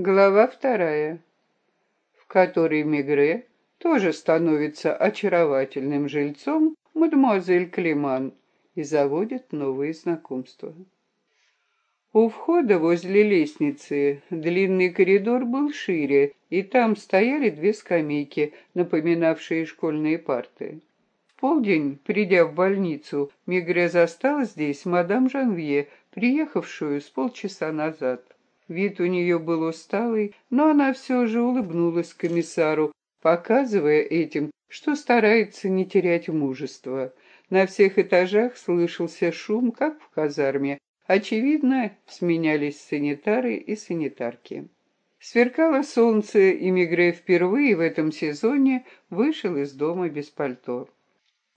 Глава вторая, в которой Мегре тоже становится очаровательным жильцом мадемуазель Климан и заводит новые знакомства. У входа возле лестницы длинный коридор был шире, и там стояли две скамейки, напоминавшие школьные парты. В полдень, придя в больницу, Мигре застал здесь мадам Жанвье, приехавшую с полчаса назад. Вид у нее был усталый, но она все же улыбнулась комиссару, показывая этим, что старается не терять мужества. На всех этажах слышался шум, как в казарме. Очевидно, сменялись санитары и санитарки. Сверкало солнце, и Мигре впервые в этом сезоне вышел из дома без пальто.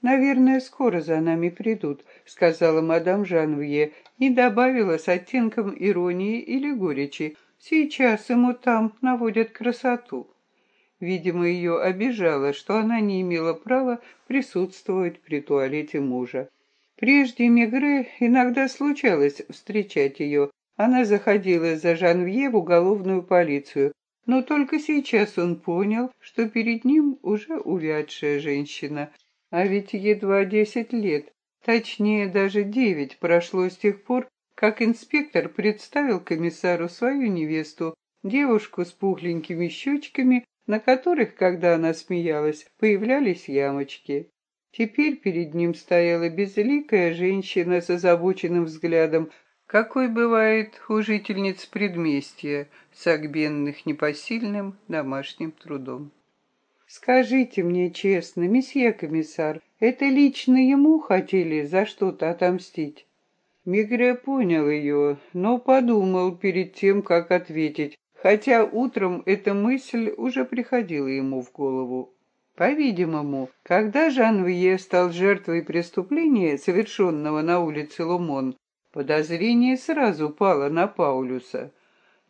«Наверное, скоро за нами придут», — сказала мадам Жанвье и добавила с оттенком иронии или горечи. «Сейчас ему там наводят красоту». Видимо, ее обижало, что она не имела права присутствовать при туалете мужа. Прежде Мегре иногда случалось встречать ее. Она заходила за Жанвье в уголовную полицию, но только сейчас он понял, что перед ним уже увядшая женщина. А ведь едва десять лет, точнее даже девять прошло с тех пор, как инспектор представил комиссару свою невесту, девушку с пухленькими щечками на которых, когда она смеялась, появлялись ямочки. Теперь перед ним стояла безликая женщина с озабоченным взглядом, какой бывает у жительниц предместья, согбенных непосильным домашним трудом. «Скажите мне честно, месье комиссар, это лично ему хотели за что-то отомстить?» Мигре понял ее, но подумал перед тем, как ответить, хотя утром эта мысль уже приходила ему в голову. По-видимому, когда Жанвье стал жертвой преступления, совершенного на улице Лумон, подозрение сразу пало на Паулюса.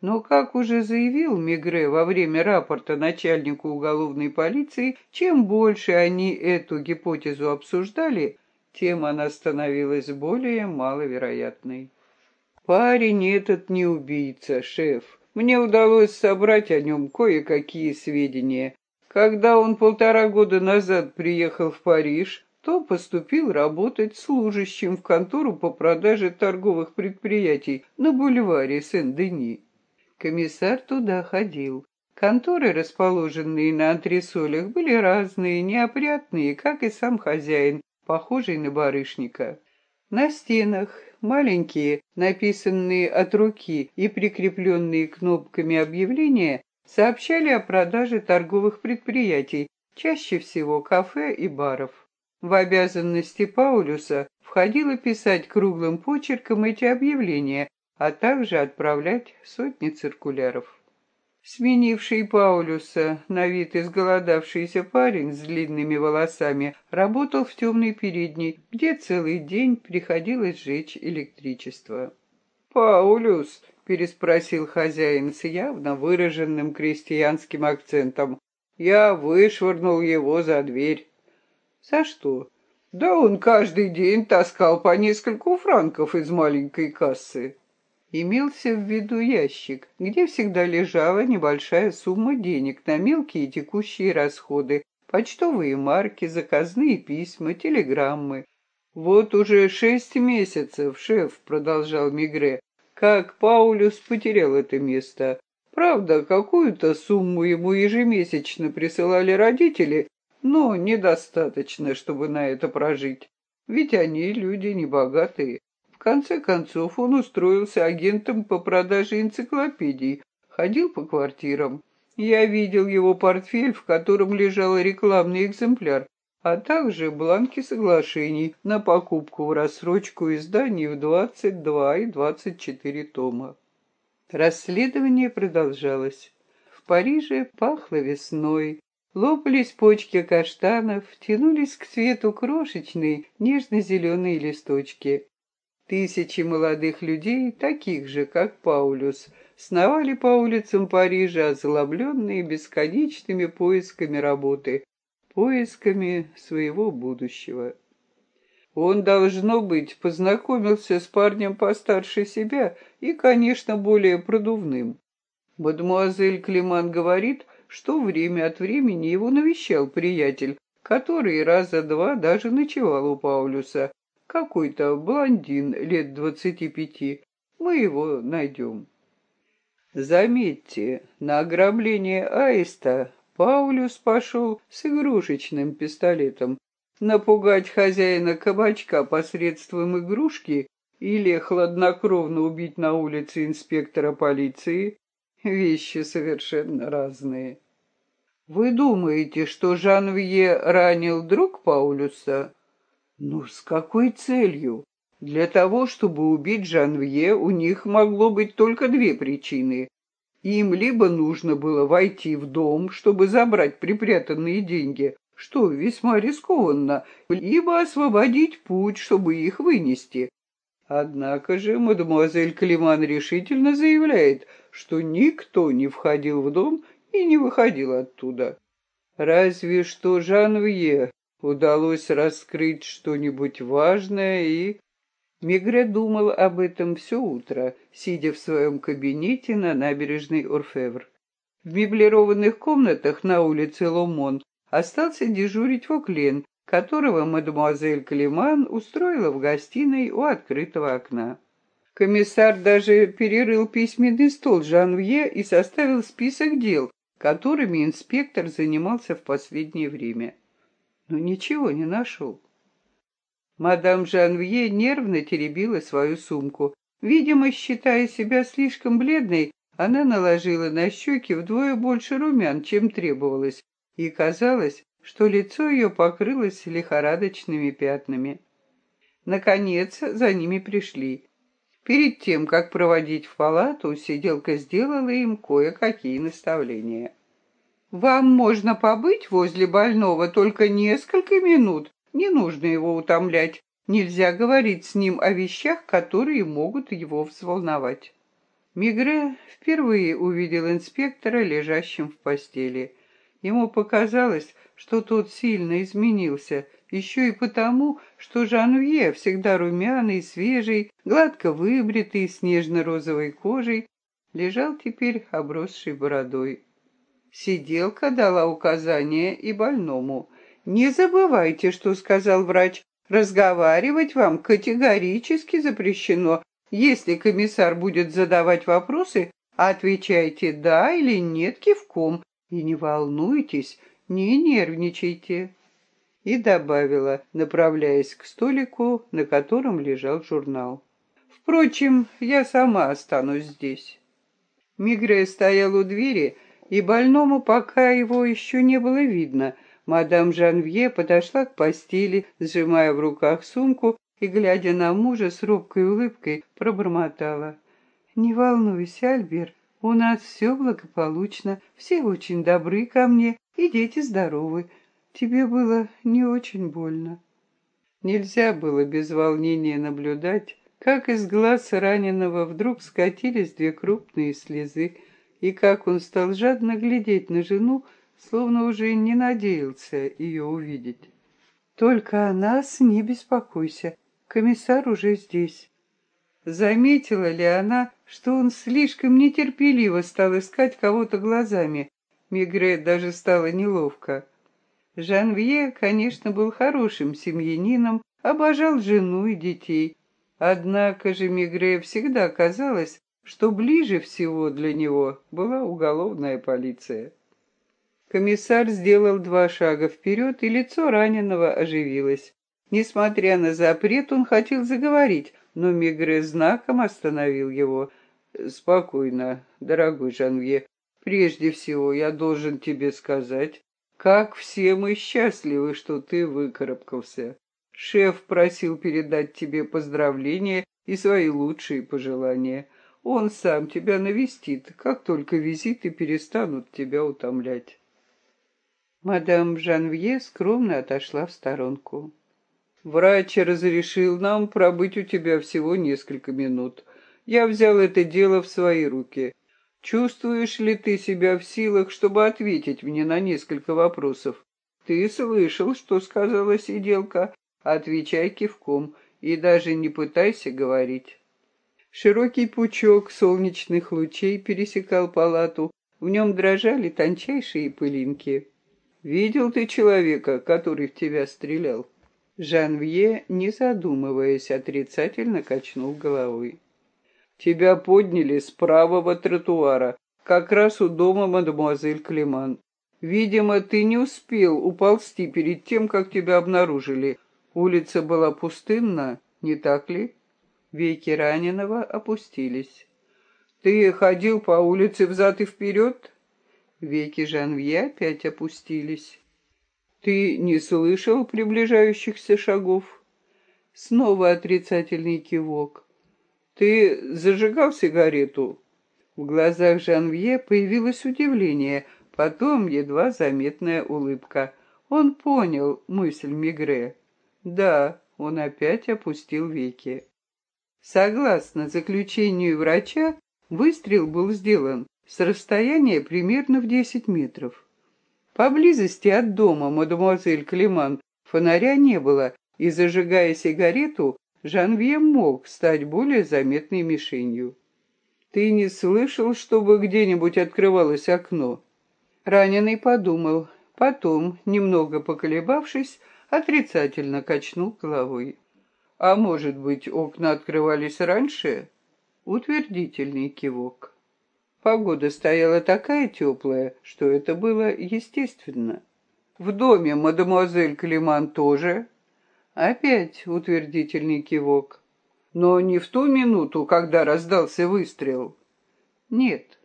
Но, как уже заявил Мигре во время рапорта начальнику уголовной полиции, чем больше они эту гипотезу обсуждали, тем она становилась более маловероятной. «Парень этот не убийца, шеф», мне удалось собрать о нем кое-какие сведения. Когда он полтора года назад приехал в Париж, то поступил работать служащим в контору по продаже торговых предприятий на бульваре Сен-Дени. Комиссар туда ходил. Конторы, расположенные на антресолях, были разные, неопрятные, как и сам хозяин, похожий на барышника. На стенах маленькие, написанные от руки и прикрепленные кнопками объявления, сообщали о продаже торговых предприятий, чаще всего кафе и баров. В обязанности Паулюса входило писать круглым почерком эти объявления, а также отправлять сотни циркуляров. Сменивший Паулюса, на вид изголодавшийся парень с длинными волосами, работал в темной передней, где целый день приходилось жечь электричество. «Паулюс?» — переспросил хозяин с явно выраженным крестьянским акцентом. «Я вышвырнул его за дверь». «За что?» «Да он каждый день таскал по нескольку франков из маленькой кассы». Имелся в виду ящик, где всегда лежала небольшая сумма денег на мелкие текущие расходы, почтовые марки, заказные письма, телеграммы. «Вот уже шесть месяцев, шеф», — продолжал Мигре, — «как Паулюс потерял это место. Правда, какую-то сумму ему ежемесячно присылали родители, но недостаточно, чтобы на это прожить. Ведь они люди небогатые конце концов он устроился агентом по продаже энциклопедий, ходил по квартирам. Я видел его портфель, в котором лежал рекламный экземпляр, а также бланки соглашений на покупку в рассрочку изданий в 22 и 24 тома. Расследование продолжалось. В Париже пахло весной, лопались почки каштанов, тянулись к свету крошечные нежно-зеленые листочки. Тысячи молодых людей, таких же, как Паулюс, сновали по улицам Парижа, озлобленные бесконечными поисками работы, поисками своего будущего. Он, должно быть, познакомился с парнем постарше себя и, конечно, более продувным. Мадемуазель Климан говорит, что время от времени его навещал приятель, который раза два даже ночевал у Паулюса. Какой-то блондин лет двадцати пяти. Мы его найдем. Заметьте, на ограбление Аиста Паулюс пошел с игрушечным пистолетом. Напугать хозяина кабачка посредством игрушки или хладнокровно убить на улице инспектора полиции — вещи совершенно разные. Вы думаете, что Жанвье ранил друг Паулюса? Ну, с какой целью? Для того, чтобы убить Жанвье, у них могло быть только две причины. Им либо нужно было войти в дом, чтобы забрать припрятанные деньги, что весьма рискованно, либо освободить путь, чтобы их вынести. Однако же мадемуазель Климан решительно заявляет, что никто не входил в дом и не выходил оттуда. Разве что Жанвье удалось раскрыть что-нибудь важное и... Мигре думал об этом все утро, сидя в своем кабинете на набережной Орфевр. В меблированных комнатах на улице Ломон остался дежурить Фоклен, которого мадемуазель Калиман устроила в гостиной у открытого окна. Комиссар даже перерыл письменный стол Жанвье и составил список дел, которыми инспектор занимался в последнее время. Но ничего не нашел. Мадам Жанвье нервно теребила свою сумку. Видимо, считая себя слишком бледной, она наложила на щеки вдвое больше румян, чем требовалось, и казалось, что лицо ее покрылось лихорадочными пятнами. Наконец, за ними пришли. Перед тем, как проводить в палату, сиделка сделала им кое-какие наставления. «Вам можно побыть возле больного только несколько минут. Не нужно его утомлять. Нельзя говорить с ним о вещах, которые могут его взволновать». Мигре впервые увидел инспектора, лежащим в постели. Ему показалось, что тот сильно изменился, еще и потому, что Жанвье, всегда румяный, свежий, гладко выбритый, с нежно-розовой кожей, лежал теперь обросший бородой. Сиделка дала указание и больному. «Не забывайте, что сказал врач. Разговаривать вам категорически запрещено. Если комиссар будет задавать вопросы, отвечайте «да» или «нет» кивком. И не волнуйтесь, не нервничайте и добавила, направляясь к столику, на котором лежал журнал. «Впрочем, я сама останусь здесь». Мигре стоял у двери, и больному пока его еще не было видно. Мадам Жанвье подошла к постели, сжимая в руках сумку и, глядя на мужа с робкой улыбкой, пробормотала. «Не волнуйся, Альбер, у нас все благополучно, все очень добры ко мне, и дети здоровы. Тебе было не очень больно. Нельзя было без волнения наблюдать, как из глаз раненого вдруг скатились две крупные слезы, и как он стал жадно глядеть на жену, словно уже не надеялся ее увидеть. «Только о нас не беспокойся, комиссар уже здесь». Заметила ли она, что он слишком нетерпеливо стал искать кого-то глазами? Мигре даже стало неловко. Жанвье, конечно, был хорошим семьянином, обожал жену и детей. Однако же Мигре всегда казалось, что ближе всего для него была уголовная полиция. Комиссар сделал два шага вперед, и лицо раненого оживилось. Несмотря на запрет, он хотел заговорить, но Мигре знаком остановил его. «Спокойно, дорогой Жанвье. Прежде всего я должен тебе сказать, как все мы счастливы, что ты выкарабкался. Шеф просил передать тебе поздравления и свои лучшие пожелания. Он сам тебя навестит, как только визиты перестанут тебя утомлять. Мадам Жанвье скромно отошла в сторонку. Врач разрешил нам пробыть у тебя всего несколько минут. Я взял это дело в свои руки. Чувствуешь ли ты себя в силах, чтобы ответить мне на несколько вопросов? Ты слышал, что сказала сиделка? Отвечай кивком и даже не пытайся говорить. Широкий пучок солнечных лучей пересекал палату, в нем дрожали тончайшие пылинки. «Видел ты человека, который в тебя стрелял?» Жанвье, не задумываясь, отрицательно качнул головой. «Тебя подняли с правого тротуара, как раз у дома мадемуазель Клеман. Видимо, ты не успел уползти перед тем, как тебя обнаружили. Улица была пустынна, не так ли?» Веки раненого опустились. «Ты ходил по улице взад и вперед?» Веки Жанвье опять опустились. «Ты не слышал приближающихся шагов?» Снова отрицательный кивок. «Ты зажигал сигарету?» В глазах Жанвье появилось удивление, потом едва заметная улыбка. Он понял мысль Мигре. «Да», он опять опустил веки. Согласно заключению врача, выстрел был сделан с расстояния примерно в 10 метров. Поблизости от дома мадемуазель Климан фонаря не было, и, зажигая сигарету, Жанвье мог стать более заметной мишенью. «Ты не слышал, чтобы где-нибудь открывалось окно?» Раненый подумал, потом, немного поколебавшись, отрицательно качнул головой. А может быть, окна открывались раньше? Утвердительный кивок. Погода стояла такая теплая, что это было естественно. В доме мадемуазель Климан тоже. Опять утвердительный кивок. Но не в ту минуту, когда раздался выстрел. Нет.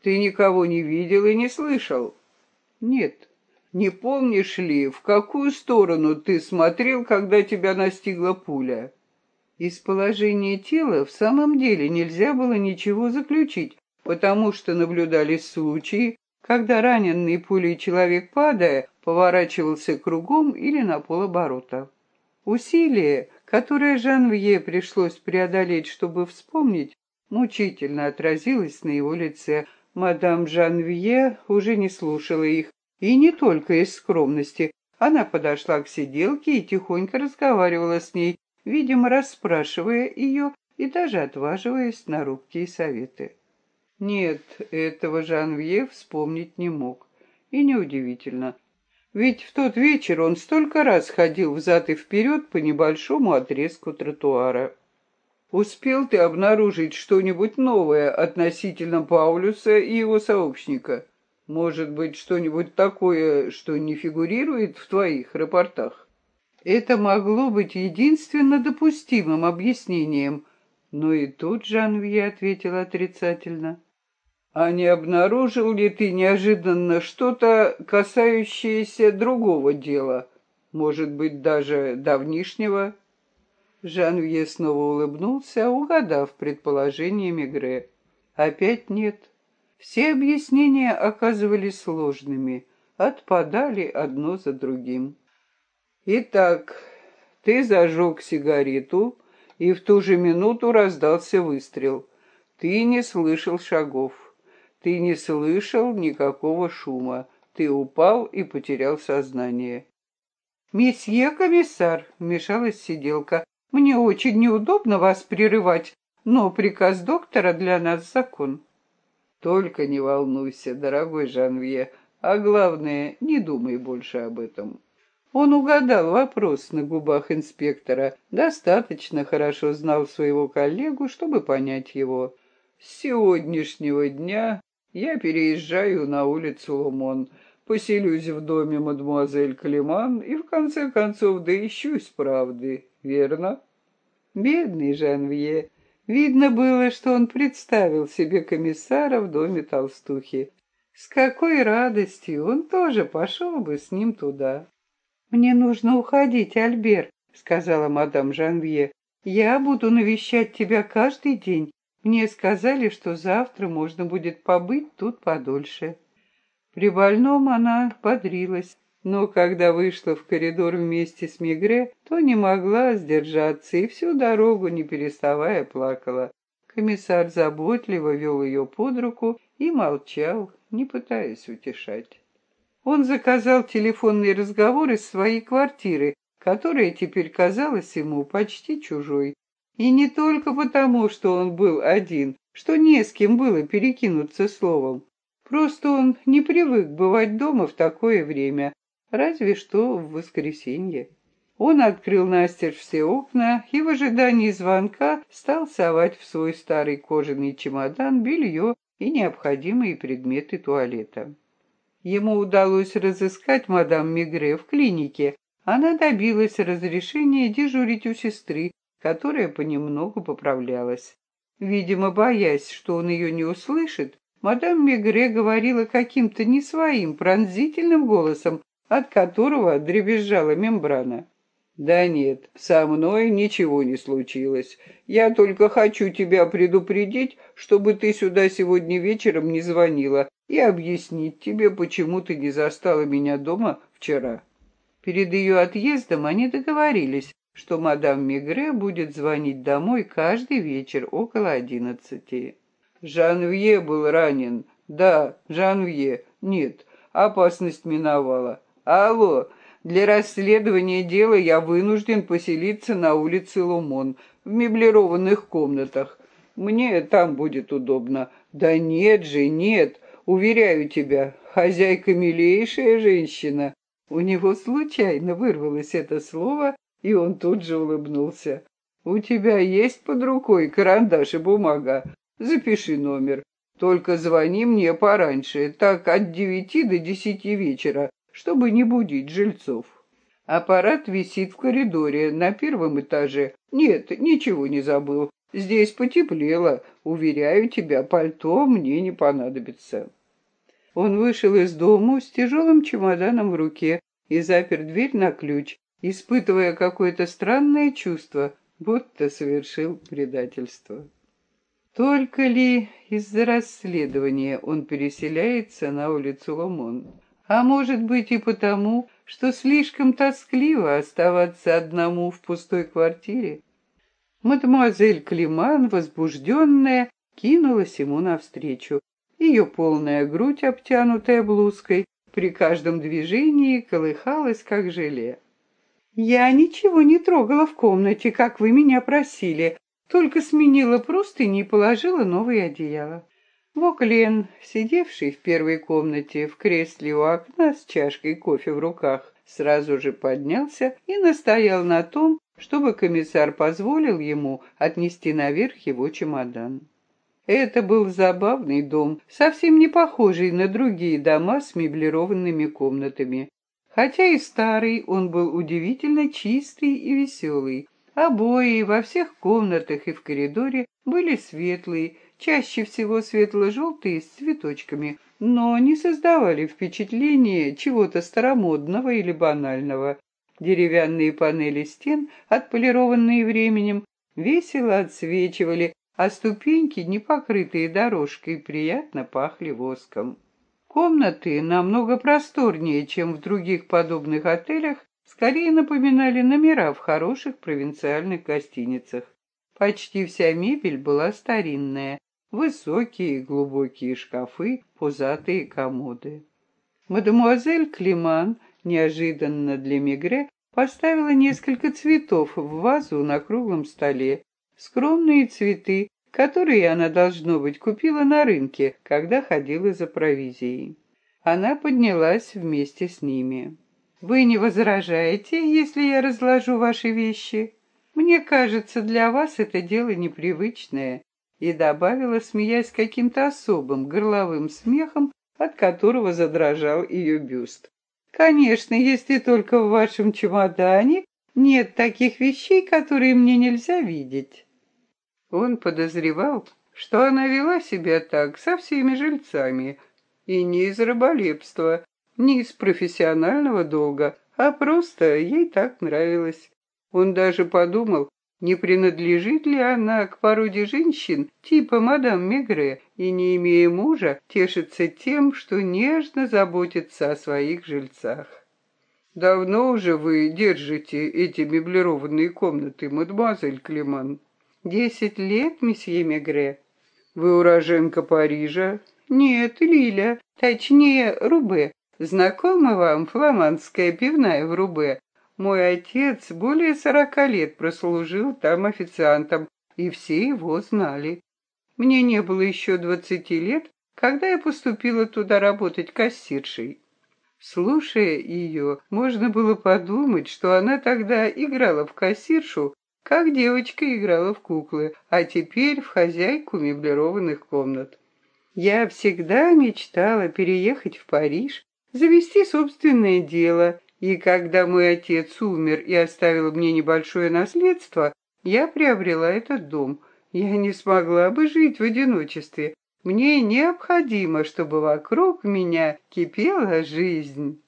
Ты никого не видел и не слышал? Нет. Не помнишь ли, в какую сторону ты смотрел, когда тебя настигла пуля? Из положения тела в самом деле нельзя было ничего заключить, потому что наблюдались случаи, когда раненый пулей человек, падая, поворачивался кругом или на полоборота. Усилие, которое Жанвье пришлось преодолеть, чтобы вспомнить, мучительно отразилось на его лице. Мадам Жанвье уже не слушала их, и не только из скромности. Она подошла к сиделке и тихонько разговаривала с ней, видимо, расспрашивая ее и даже отваживаясь на рубкие советы. Нет, этого Жанвье вспомнить не мог. И неудивительно. Ведь в тот вечер он столько раз ходил взад и вперед по небольшому отрезку тротуара. Успел ты обнаружить что-нибудь новое относительно Паулюса и его сообщника? Может быть, что-нибудь такое, что не фигурирует в твоих рапортах? Это могло быть единственно допустимым объяснением, но и тут Жанвье ответил отрицательно. А не обнаружил ли ты неожиданно что-то, касающееся другого дела? Может быть, даже давнишнего? Жанвье снова улыбнулся, угадав предположение Мегре. Опять нет. Все объяснения оказывались сложными, отпадали одно за другим. Итак, ты зажег сигарету, и в ту же минуту раздался выстрел. Ты не слышал шагов. Ты не слышал никакого шума. Ты упал и потерял сознание. «Месье комиссар», — вмешалась сиделка, — «мне очень неудобно вас прерывать, но приказ доктора для нас закон». Только не волнуйся, дорогой Жанвье, а главное, не думай больше об этом. Он угадал вопрос на губах инспектора, достаточно хорошо знал своего коллегу, чтобы понять его. С сегодняшнего дня я переезжаю на улицу Лумон, поселюсь в доме мадемуазель Климан и в конце концов доищусь правды, верно? Бедный Жанвье, Видно было, что он представил себе комиссара в доме толстухи. С какой радостью он тоже пошел бы с ним туда. «Мне нужно уходить, Альбер», — сказала мадам Жанвье. «Я буду навещать тебя каждый день. Мне сказали, что завтра можно будет побыть тут подольше». При больном она бодрилась, но когда вышла в коридор вместе с Мигре, то не могла сдержаться и всю дорогу, не переставая, плакала. Комиссар заботливо вел ее под руку и молчал, не пытаясь утешать. Он заказал телефонный разговор из своей квартиры, которая теперь казалась ему почти чужой. И не только потому, что он был один, что не с кем было перекинуться словом. Просто он не привык бывать дома в такое время, разве что в воскресенье. Он открыл настежь все окна и в ожидании звонка стал совать в свой старый кожаный чемодан белье и необходимые предметы туалета. Ему удалось разыскать мадам Мигре в клинике. Она добилась разрешения дежурить у сестры, которая понемногу поправлялась. Видимо, боясь, что он ее не услышит, мадам Мигре говорила каким-то не своим пронзительным голосом, от которого дребезжала мембрана. «Да нет, со мной ничего не случилось. Я только хочу тебя предупредить, чтобы ты сюда сегодня вечером не звонила, и объяснить тебе, почему ты не застала меня дома вчера». Перед ее отъездом они договорились, что мадам Мигре будет звонить домой каждый вечер около одиннадцати. Жанвье был ранен. Да, Жанвье. Нет, опасность миновала. Алло, для расследования дела я вынужден поселиться на улице Лумон, в меблированных комнатах. Мне там будет удобно. Да нет же, нет. Уверяю тебя, хозяйка милейшая женщина. У него случайно вырвалось это слово, и он тут же улыбнулся. У тебя есть под рукой карандаш и бумага? Запиши номер. Только звони мне пораньше, так от девяти до десяти вечера, чтобы не будить жильцов. Аппарат висит в коридоре на первом этаже. Нет, ничего не забыл. Здесь потеплело. Уверяю тебя, пальто мне не понадобится. Он вышел из дому с тяжелым чемоданом в руке и запер дверь на ключ, испытывая какое-то странное чувство, будто совершил предательство. Только ли из-за расследования он переселяется на улицу Ломон? А может быть и потому, что слишком тоскливо оставаться одному в пустой квартире. Мадемуазель Климан, возбужденная, кинулась ему навстречу. Ее полная грудь, обтянутая блузкой, при каждом движении колыхалась, как желе. «Я ничего не трогала в комнате, как вы меня просили, только сменила простыни и положила новое одеяло. Воклен, сидевший в первой комнате в кресле у окна с чашкой кофе в руках, сразу же поднялся и настоял на том, чтобы комиссар позволил ему отнести наверх его чемодан. Это был забавный дом, совсем не похожий на другие дома с меблированными комнатами. Хотя и старый, он был удивительно чистый и веселый. Обои во всех комнатах и в коридоре были светлые, чаще всего светло-желтые с цветочками, но не создавали впечатления чего-то старомодного или банального. Деревянные панели стен, отполированные временем, весело отсвечивали, а ступеньки, не покрытые дорожкой, приятно пахли воском. Комнаты, намного просторнее, чем в других подобных отелях, скорее напоминали номера в хороших провинциальных гостиницах. Почти вся мебель была старинная, высокие глубокие шкафы, пузатые комоды. Мадемуазель Климан неожиданно для Мигре поставила несколько цветов в вазу на круглом столе, скромные цветы, которые она, должно быть, купила на рынке, когда ходила за провизией. Она поднялась вместе с ними. «Вы не возражаете, если я разложу ваши вещи? Мне кажется, для вас это дело непривычное и добавила, смеясь каким-то особым горловым смехом, от которого задрожал ее бюст. «Конечно, если только в вашем чемодане нет таких вещей, которые мне нельзя видеть». Он подозревал, что она вела себя так со всеми жильцами, и не из раболепства, не из профессионального долга, а просто ей так нравилось. Он даже подумал, не принадлежит ли она к породе женщин типа мадам Мегре и, не имея мужа, тешится тем, что нежно заботится о своих жильцах? «Давно уже вы держите эти меблированные комнаты, мадемуазель Климан?» «Десять лет, месье Мегре». «Вы уроженка Парижа?» «Нет, Лиля, точнее, Рубе. Знакома вам фламандская пивная в Рубе? Мой отец более сорока лет прослужил там официантом, и все его знали. Мне не было еще двадцати лет, когда я поступила туда работать кассиршей. Слушая ее, можно было подумать, что она тогда играла в кассиршу, как девочка играла в куклы, а теперь в хозяйку меблированных комнат. Я всегда мечтала переехать в Париж, завести собственное дело, и когда мой отец умер и оставил мне небольшое наследство, я приобрела этот дом. Я не смогла бы жить в одиночестве. Мне необходимо, чтобы вокруг меня кипела жизнь.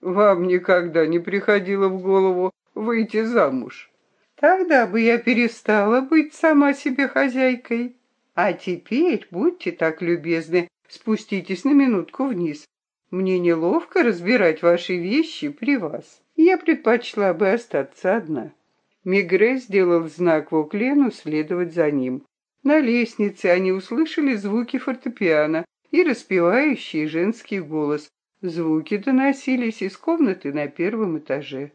Вам никогда не приходило в голову выйти замуж? Тогда бы я перестала быть сама себе хозяйкой. А теперь, будьте так любезны, спуститесь на минутку вниз. Мне неловко разбирать ваши вещи при вас. Я предпочла бы остаться одна». Мегре сделал знак Воклену следовать за ним. На лестнице они услышали звуки фортепиано и распевающий женский голос. Звуки доносились из комнаты на первом этаже.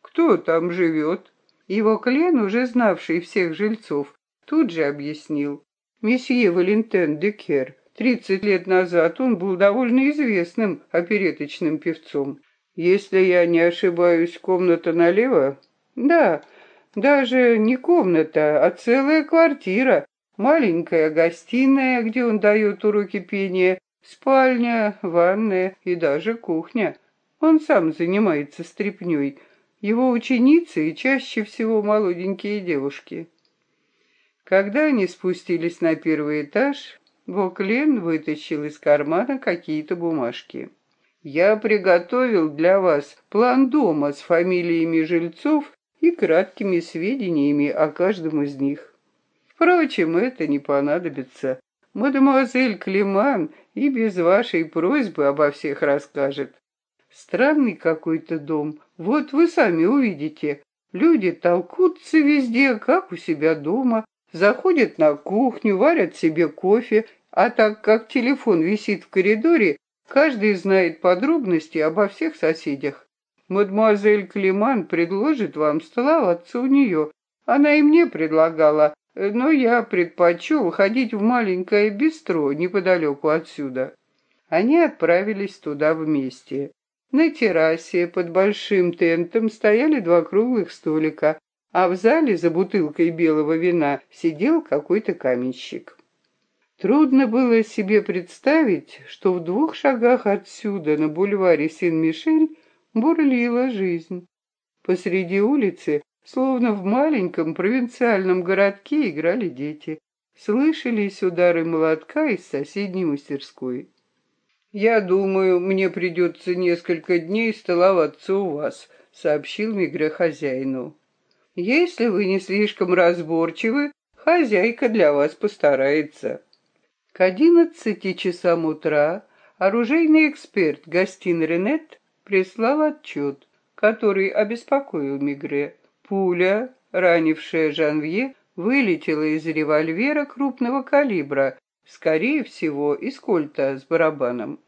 «Кто там живет?» Его клен, уже знавший всех жильцов, тут же объяснил. «Месье Валентен Декер, 30 лет назад он был довольно известным опереточным певцом. Если я не ошибаюсь, комната налево? Да, даже не комната, а целая квартира. Маленькая гостиная, где он дает уроки пения, спальня, ванная и даже кухня. Он сам занимается стряпнёй. Его ученицы и чаще всего молоденькие девушки. Когда они спустились на первый этаж, Боклен вытащил из кармана какие-то бумажки. «Я приготовил для вас план дома с фамилиями жильцов и краткими сведениями о каждом из них. Впрочем, это не понадобится. Мадемуазель Климан и без вашей просьбы обо всех расскажет. Странный какой-то дом. Вот вы сами увидите. Люди толкутся везде, как у себя дома, заходят на кухню, варят себе кофе, а так как телефон висит в коридоре, каждый знает подробности обо всех соседях. Мадемуазель Климан предложит вам столоваться у нее. Она и мне предлагала, но я предпочел ходить в маленькое бистро неподалеку отсюда. Они отправились туда вместе. На террасе под большим тентом стояли два круглых столика, а в зале за бутылкой белого вина сидел какой-то каменщик. Трудно было себе представить, что в двух шагах отсюда, на бульваре Сен-Мишель, бурлила жизнь. Посреди улицы, словно в маленьком провинциальном городке, играли дети. Слышались удары молотка из соседней мастерской. «Я думаю, мне придется несколько дней столоваться у вас», — сообщил Мигре хозяину. «Если вы не слишком разборчивы, хозяйка для вас постарается». К одиннадцати часам утра оружейный эксперт Гастин Ренет прислал отчет, который обеспокоил Мигре. Пуля, ранившая Жанвье, вылетела из револьвера крупного калибра, скорее всего, из кольта с барабаном.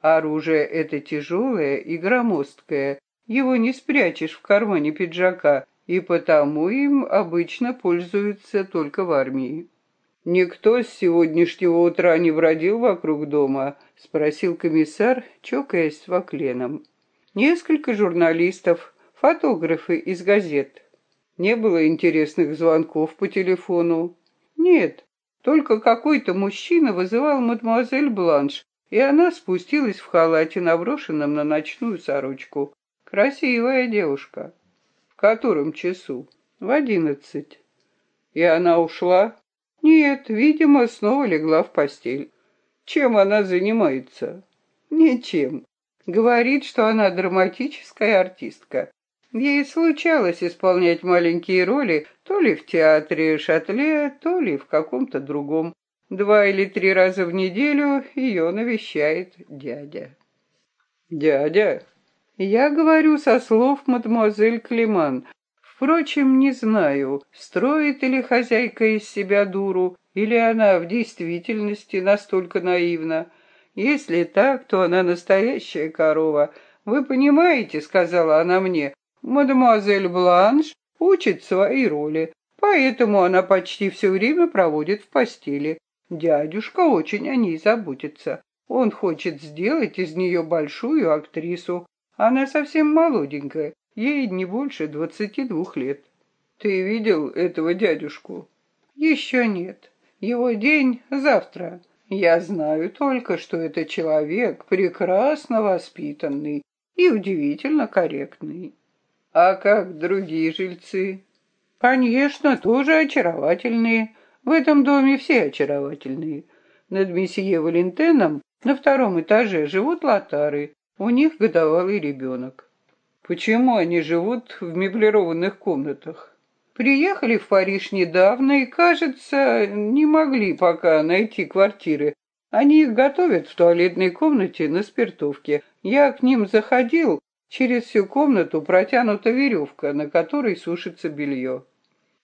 Оружие это тяжелое и громоздкое, его не спрячешь в кармане пиджака, и потому им обычно пользуются только в армии. «Никто с сегодняшнего утра не бродил вокруг дома?» — спросил комиссар, чокаясь с Вакленом. Несколько журналистов, фотографы из газет. Не было интересных звонков по телефону. Нет, только какой-то мужчина вызывал мадемуазель Бланш, и она спустилась в халате, наброшенном на ночную сорочку. Красивая девушка. Котором часу? В одиннадцать. И она ушла? Нет, видимо, снова легла в постель. Чем она занимается? Ничем. Говорит, что она драматическая артистка. Ей случалось исполнять маленькие роли то ли в театре Шатле, то ли в каком-то другом. Два или три раза в неделю ее навещает дядя. «Дядя?» «Я говорю со слов мадемуазель Климан. Впрочем, не знаю, строит ли хозяйка из себя дуру, или она в действительности настолько наивна. Если так, то она настоящая корова. Вы понимаете, сказала она мне, Мадемуазель Бланш учит свои роли, поэтому она почти все время проводит в постели. Дядюшка очень о ней заботится. Он хочет сделать из нее большую актрису. Она совсем молоденькая, ей не больше двадцати двух лет. Ты видел этого дядюшку? Еще нет. Его день завтра. Я знаю только, что это человек прекрасно воспитанный и удивительно корректный. А как другие жильцы? Конечно, тоже очаровательные. В этом доме все очаровательные. Над месье Валентеном на втором этаже живут лотары. У них годовалый ребенок. Почему они живут в меблированных комнатах? Приехали в Париж недавно и, кажется, не могли пока найти квартиры. Они их готовят в туалетной комнате на спиртовке. Я к ним заходил, Через всю комнату протянута веревка, на которой сушится белье.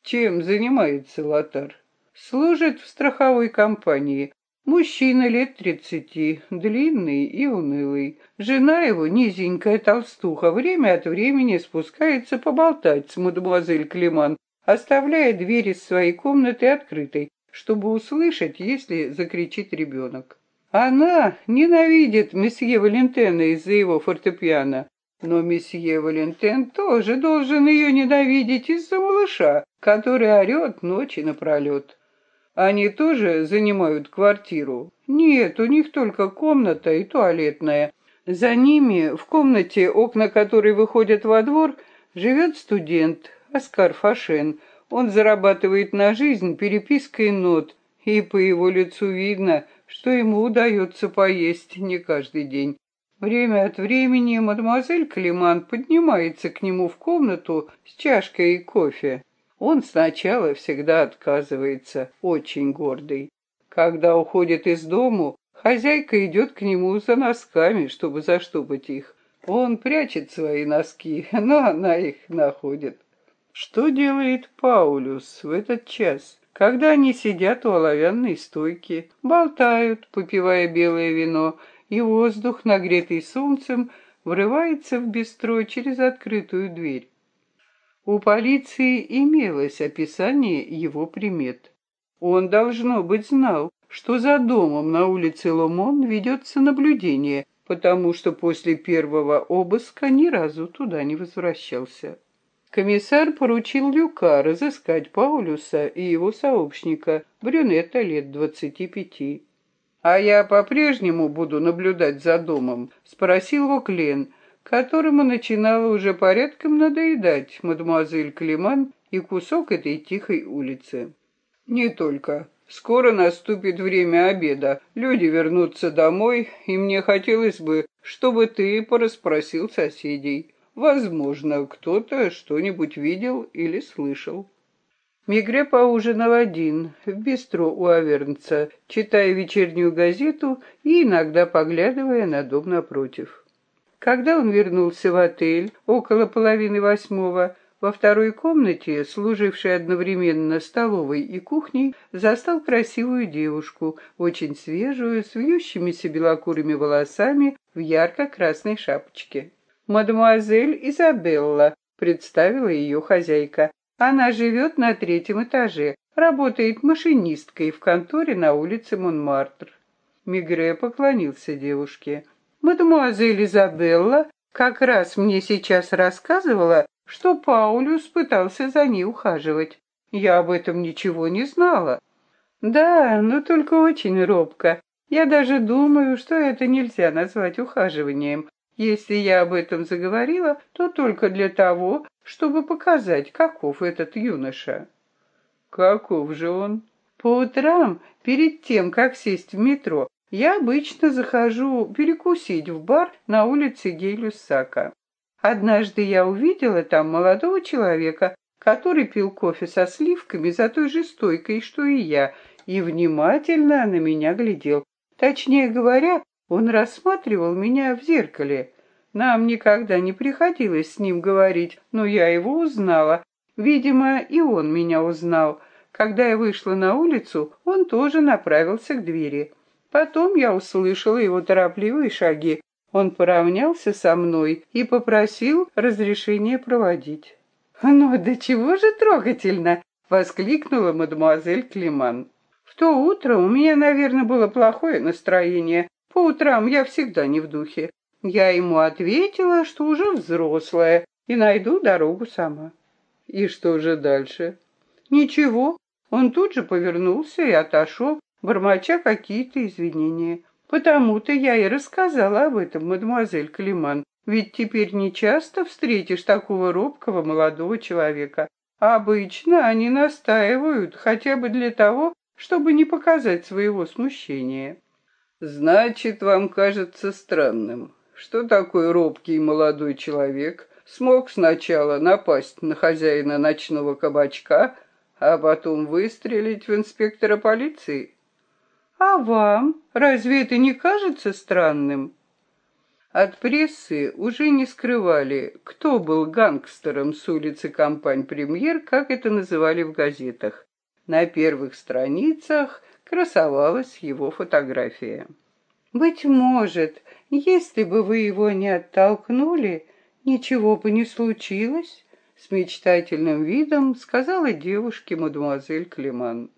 Чем занимается Лотар? Служит в страховой компании. Мужчина лет тридцати, длинный и унылый. Жена его, низенькая толстуха, время от времени спускается поболтать с мадемуазель Климан, оставляя дверь из своей комнаты открытой, чтобы услышать, если закричит ребенок. Она ненавидит месье Валентена из-за его фортепиано, но месье Валентин тоже должен ее ненавидеть из-за малыша, который орет ночи напролет. Они тоже занимают квартиру? Нет, у них только комната и туалетная. За ними, в комнате, окна которой выходят во двор, живет студент Оскар Фашен. Он зарабатывает на жизнь перепиской нот, и по его лицу видно, что ему удается поесть не каждый день. Время от времени мадемуазель Климан поднимается к нему в комнату с чашкой кофе. Он сначала всегда отказывается, очень гордый. Когда уходит из дому, хозяйка идет к нему за носками, чтобы заштопать их. Он прячет свои носки, но она их находит. Что делает Паулюс в этот час? Когда они сидят у оловянной стойки, болтают, попивая белое вино, и воздух, нагретый солнцем, врывается в бистро через открытую дверь. У полиции имелось описание его примет. Он, должно быть, знал, что за домом на улице Ломон ведется наблюдение, потому что после первого обыска ни разу туда не возвращался. Комиссар поручил Люка разыскать Паулюса и его сообщника, брюнета лет двадцати пяти. «А я по-прежнему буду наблюдать за домом?» — спросил его Клен, которому начинало уже порядком надоедать мадемуазель Климан и кусок этой тихой улицы. «Не только. Скоро наступит время обеда. Люди вернутся домой, и мне хотелось бы, чтобы ты порасспросил соседей. Возможно, кто-то что-нибудь видел или слышал». Мигре поужинал один, в бистро у Авернца, читая вечернюю газету и иногда поглядывая на дом напротив. Когда он вернулся в отель около половины восьмого, во второй комнате, служившей одновременно столовой и кухней, застал красивую девушку, очень свежую, с вьющимися белокурыми волосами в ярко-красной шапочке. «Мадемуазель Изабелла», — представила ее хозяйка, она живет на третьем этаже, работает машинисткой в конторе на улице Монмартр. Мигре поклонился девушке. Мадемуазель Изабелла как раз мне сейчас рассказывала, что Паулюс пытался за ней ухаживать. Я об этом ничего не знала. Да, но только очень робко. Я даже думаю, что это нельзя назвать ухаживанием. Если я об этом заговорила, то только для того, чтобы показать, каков этот юноша. Каков же он? По утрам, перед тем, как сесть в метро, я обычно захожу перекусить в бар на улице Гейлюсака. Однажды я увидела там молодого человека, который пил кофе со сливками за той же стойкой, что и я, и внимательно на меня глядел. Точнее говоря, он рассматривал меня в зеркале. Нам никогда не приходилось с ним говорить, но я его узнала. Видимо, и он меня узнал. Когда я вышла на улицу, он тоже направился к двери. Потом я услышала его торопливые шаги. Он поравнялся со мной и попросил разрешения проводить. «Ну, до чего же трогательно!» — воскликнула мадемуазель Климан. В то утро у меня, наверное, было плохое настроение. По утрам я всегда не в духе. Я ему ответила, что уже взрослая и найду дорогу сама. И что же дальше? Ничего. Он тут же повернулся и отошел, бормоча какие-то извинения. Потому-то я и рассказала об этом, мадемуазель Климан. Ведь теперь не часто встретишь такого робкого молодого человека. Обычно они настаивают хотя бы для того, чтобы не показать своего смущения. Значит, вам кажется странным, что такой робкий молодой человек смог сначала напасть на хозяина ночного кабачка, а потом выстрелить в инспектора полиции? А вам разве это не кажется странным? От прессы уже не скрывали, кто был гангстером с улицы Компань-Премьер, как это называли в газетах. На первых страницах красовалась его фотография. «Быть может, если бы вы его не оттолкнули, ничего бы не случилось?» С мечтательным видом сказала девушке мадемуазель Климан.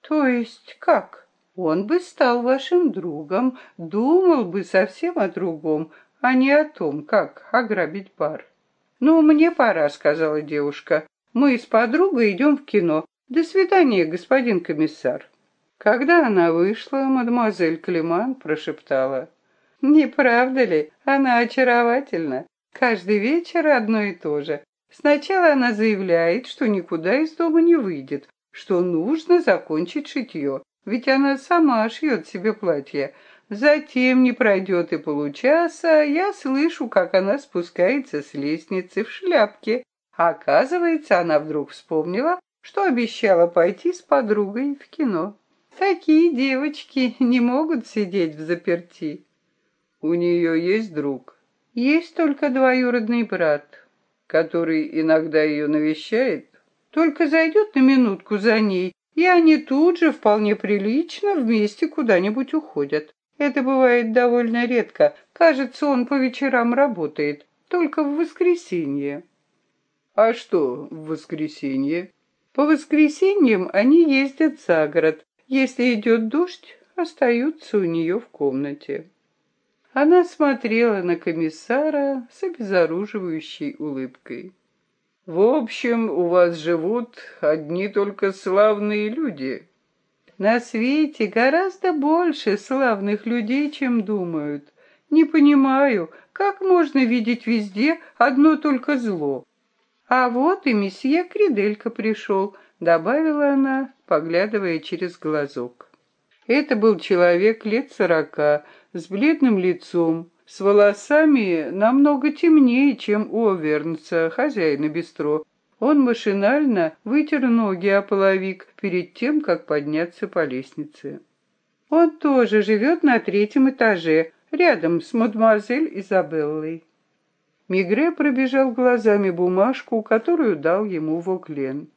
«То есть как? Он бы стал вашим другом, думал бы совсем о другом, а не о том, как ограбить бар». «Ну, мне пора», — сказала девушка. «Мы с подругой идем в кино. До свидания, господин комиссар». Когда она вышла, мадемуазель Климан прошептала. «Не правда ли? Она очаровательна. Каждый вечер одно и то же. Сначала она заявляет, что никуда из дома не выйдет, что нужно закончить шитье, ведь она сама шьет себе платье. Затем не пройдет и получаса, я слышу, как она спускается с лестницы в шляпке. А оказывается, она вдруг вспомнила, что обещала пойти с подругой в кино. Такие девочки не могут сидеть в заперти. У нее есть друг. Есть только двоюродный брат, который иногда ее навещает. Только зайдет на минутку за ней, и они тут же вполне прилично вместе куда-нибудь уходят. Это бывает довольно редко. Кажется, он по вечерам работает, только в воскресенье. А что в воскресенье? По воскресеньям они ездят за город, если идет дождь, остаются у нее в комнате. Она смотрела на комиссара с обезоруживающей улыбкой. «В общем, у вас живут одни только славные люди». «На свете гораздо больше славных людей, чем думают. Не понимаю, как можно видеть везде одно только зло?» «А вот и месье Криделька пришел», — добавила она, поглядывая через глазок. Это был человек лет сорока, с бледным лицом, с волосами намного темнее, чем у Овернца, хозяина бистро. Он машинально вытер ноги о половик перед тем, как подняться по лестнице. Он тоже живет на третьем этаже, рядом с мадемуазель Изабеллой. Мигре пробежал глазами бумажку, которую дал ему Воклен.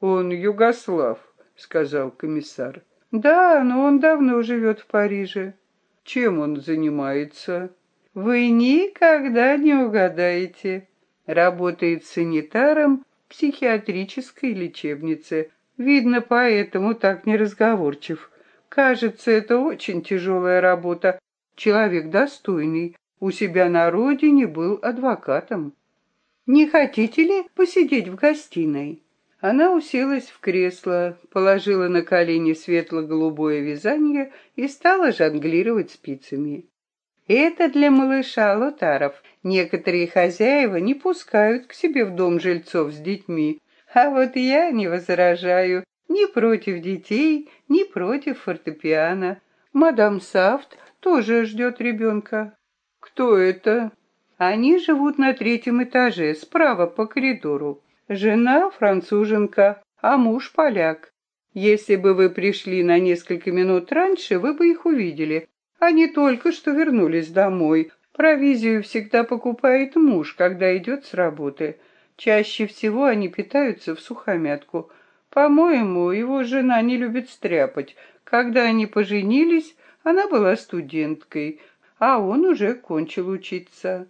«Он югослав», — сказал комиссар. «Да, но он давно живет в Париже». «Чем он занимается?» «Вы никогда не угадаете». Работает санитаром в психиатрической лечебнице. Видно, поэтому так неразговорчив. Кажется, это очень тяжелая работа. Человек достойный. У себя на родине был адвокатом. Не хотите ли посидеть в гостиной? Она уселась в кресло, положила на колени светло-голубое вязание и стала жонглировать спицами. Это для малыша Лотаров. Некоторые хозяева не пускают к себе в дом жильцов с детьми, а вот я не возражаю ни против детей, ни против фортепиано. Мадам Сафт тоже ждет ребенка. Кто это? Они живут на третьем этаже, справа по коридору. Жена француженка, а муж поляк. Если бы вы пришли на несколько минут раньше, вы бы их увидели. Они только что вернулись домой. Провизию всегда покупает муж, когда идет с работы. Чаще всего они питаются в сухомятку. По-моему, его жена не любит стряпать. Когда они поженились, она была студенткой, а он уже кончил учиться.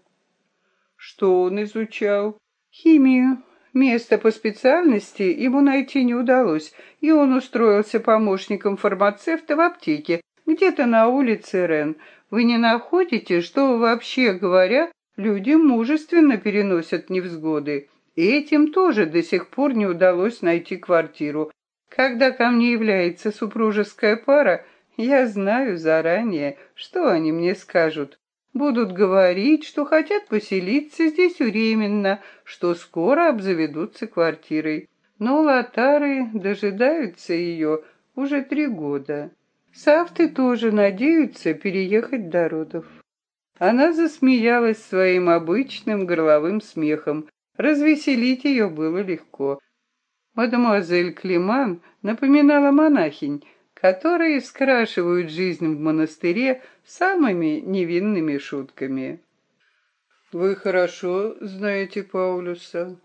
Что он изучал? Химию. Место по специальности ему найти не удалось, и он устроился помощником фармацевта в аптеке, где-то на улице Рен. Вы не находите, что, вообще говоря, люди мужественно переносят невзгоды? И этим тоже до сих пор не удалось найти квартиру. Когда ко мне является супружеская пара, я знаю заранее, что они мне скажут. Будут говорить, что хотят поселиться здесь временно, что скоро обзаведутся квартирой. Но лотары дожидаются ее уже три года. Савты тоже надеются переехать до родов. Она засмеялась своим обычным горловым смехом. Развеселить ее было легко. Мадемуазель Климан напоминала монахинь, которые скрашивают жизнь в монастыре самыми невинными шутками. «Вы хорошо знаете Паулюса?»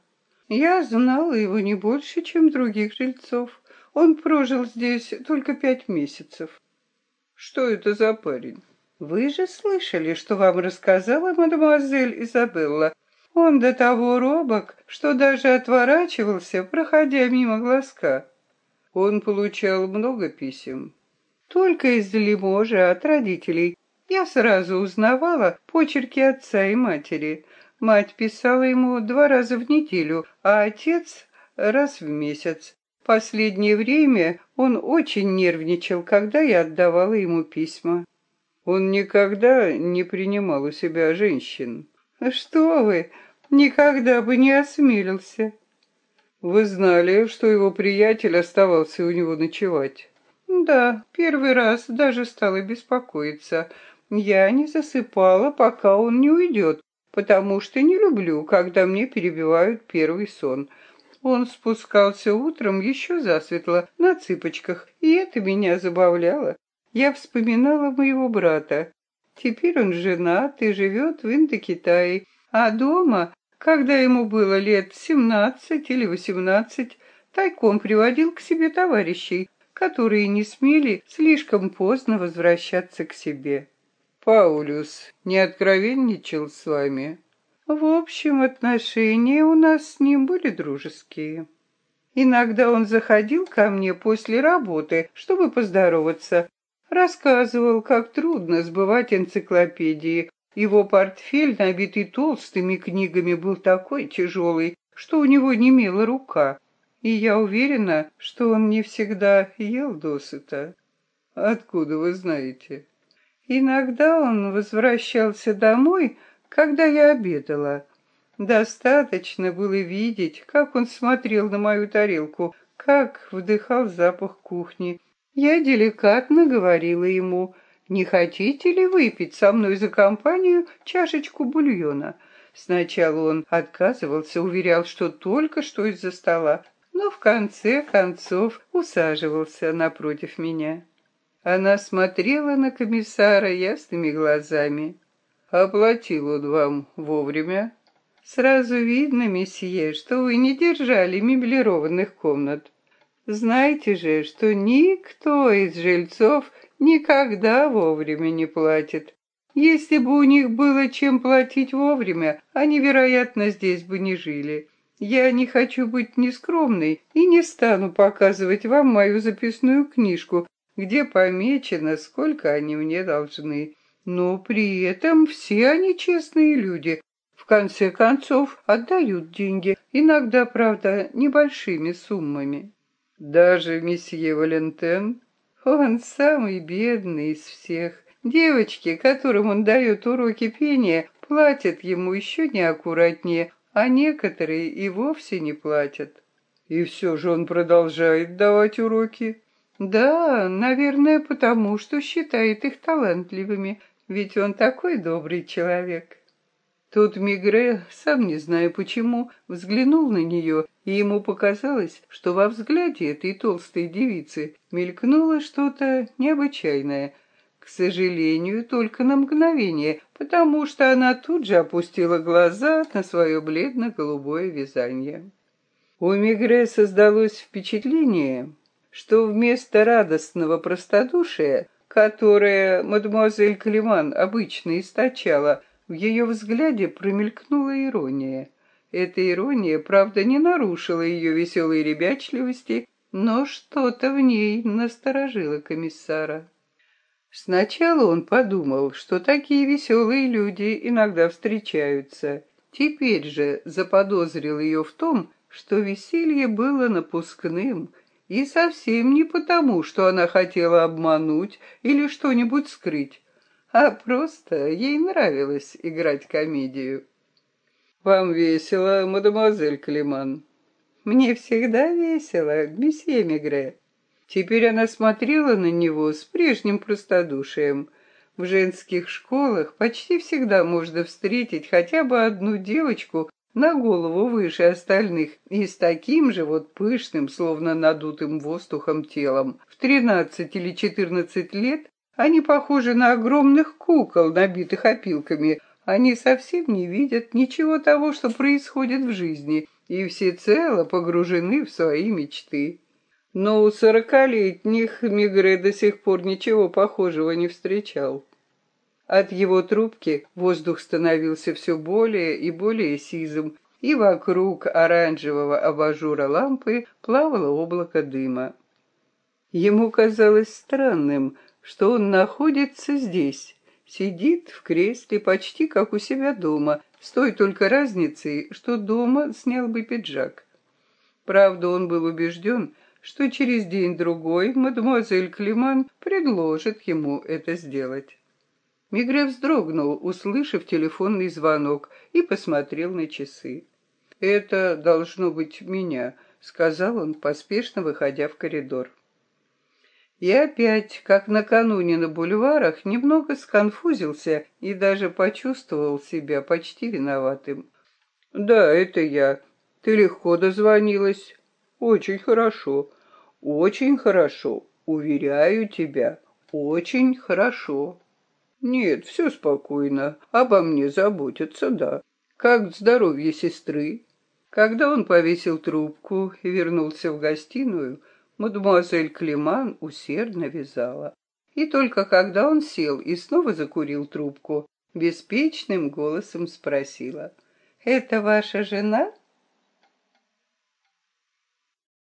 «Я знала его не больше, чем других жильцов. Он прожил здесь только пять месяцев». «Что это за парень?» «Вы же слышали, что вам рассказала мадемуазель Изабелла. Он до того робок, что даже отворачивался, проходя мимо глазка». Он получал много писем. Только из Лиможа от родителей. Я сразу узнавала почерки отца и матери. Мать писала ему два раза в неделю, а отец раз в месяц. Последнее время он очень нервничал, когда я отдавала ему письма. Он никогда не принимал у себя женщин. Что вы, никогда бы не осмелился. Вы знали, что его приятель оставался у него ночевать? Да, первый раз даже стала беспокоиться. Я не засыпала, пока он не уйдет, потому что не люблю, когда мне перебивают первый сон. Он спускался утром еще засветло, на цыпочках, и это меня забавляло. Я вспоминала моего брата. Теперь он женат и живет в Индокитае, а дома когда ему было лет семнадцать или восемнадцать, тайком приводил к себе товарищей, которые не смели слишком поздно возвращаться к себе. Паулюс не откровенничал с вами? В общем, отношения у нас с ним были дружеские. Иногда он заходил ко мне после работы, чтобы поздороваться. Рассказывал, как трудно сбывать энциклопедии, его портфель, набитый толстыми книгами, был такой тяжелый, что у него немела рука, и я уверена, что он не всегда ел досыта. Откуда вы знаете? Иногда он возвращался домой, когда я обедала. Достаточно было видеть, как он смотрел на мою тарелку, как вдыхал запах кухни. Я деликатно говорила ему — не хотите ли выпить со мной за компанию чашечку бульона? Сначала он отказывался, уверял, что только что из-за стола, но в конце концов усаживался напротив меня. Она смотрела на комиссара ясными глазами. «Оплатил он вам вовремя?» «Сразу видно, месье, что вы не держали меблированных комнат. Знаете же, что никто из жильцов никогда вовремя не платит. Если бы у них было чем платить вовремя, они, вероятно, здесь бы не жили. Я не хочу быть нескромной и не стану показывать вам мою записную книжку, где помечено, сколько они мне должны. Но при этом все они честные люди. В конце концов, отдают деньги, иногда, правда, небольшими суммами. Даже месье Валентен он самый бедный из всех. Девочки, которым он дает уроки пения, платят ему еще неаккуратнее, а некоторые и вовсе не платят. И все же он продолжает давать уроки? Да, наверное, потому что считает их талантливыми, ведь он такой добрый человек. Тут Мигре, сам не зная почему, взглянул на нее, и ему показалось, что во взгляде этой толстой девицы мелькнуло что-то необычайное. К сожалению, только на мгновение, потому что она тут же опустила глаза на свое бледно-голубое вязание. У Мигре создалось впечатление, что вместо радостного простодушия которое мадемуазель Климан обычно источала, в ее взгляде промелькнула ирония. Эта ирония, правда, не нарушила ее веселой ребячливости, но что-то в ней насторожило комиссара. Сначала он подумал, что такие веселые люди иногда встречаются. Теперь же заподозрил ее в том, что веселье было напускным, и совсем не потому, что она хотела обмануть или что-нибудь скрыть, а просто ей нравилось играть комедию. «Вам весело, мадемуазель Климан?» «Мне всегда весело, месье Мегре». Теперь она смотрела на него с прежним простодушием. В женских школах почти всегда можно встретить хотя бы одну девочку на голову выше остальных и с таким же вот пышным, словно надутым воздухом телом. В тринадцать или четырнадцать лет они похожи на огромных кукол, набитых опилками. Они совсем не видят ничего того, что происходит в жизни, и всецело погружены в свои мечты. Но у сорокалетних Мигре до сих пор ничего похожего не встречал. От его трубки воздух становился все более и более сизым, и вокруг оранжевого абажура лампы плавало облако дыма. Ему казалось странным, что он находится здесь, сидит в кресле почти как у себя дома, с той только разницей, что дома снял бы пиджак. Правда, он был убежден, что через день-другой мадемуазель Климан предложит ему это сделать. Мигре вздрогнул, услышав телефонный звонок, и посмотрел на часы. «Это должно быть меня», — сказал он, поспешно выходя в коридор. И опять, как накануне на бульварах, немного сконфузился и даже почувствовал себя почти виноватым. «Да, это я. Ты легко дозвонилась. Очень хорошо. Очень хорошо, уверяю тебя, очень хорошо. Нет, все спокойно, обо мне заботятся, да. Как здоровье сестры? Когда он повесил трубку и вернулся в гостиную, мадемуазель Климан усердно вязала. И только когда он сел и снова закурил трубку, беспечным голосом спросила. «Это ваша жена?»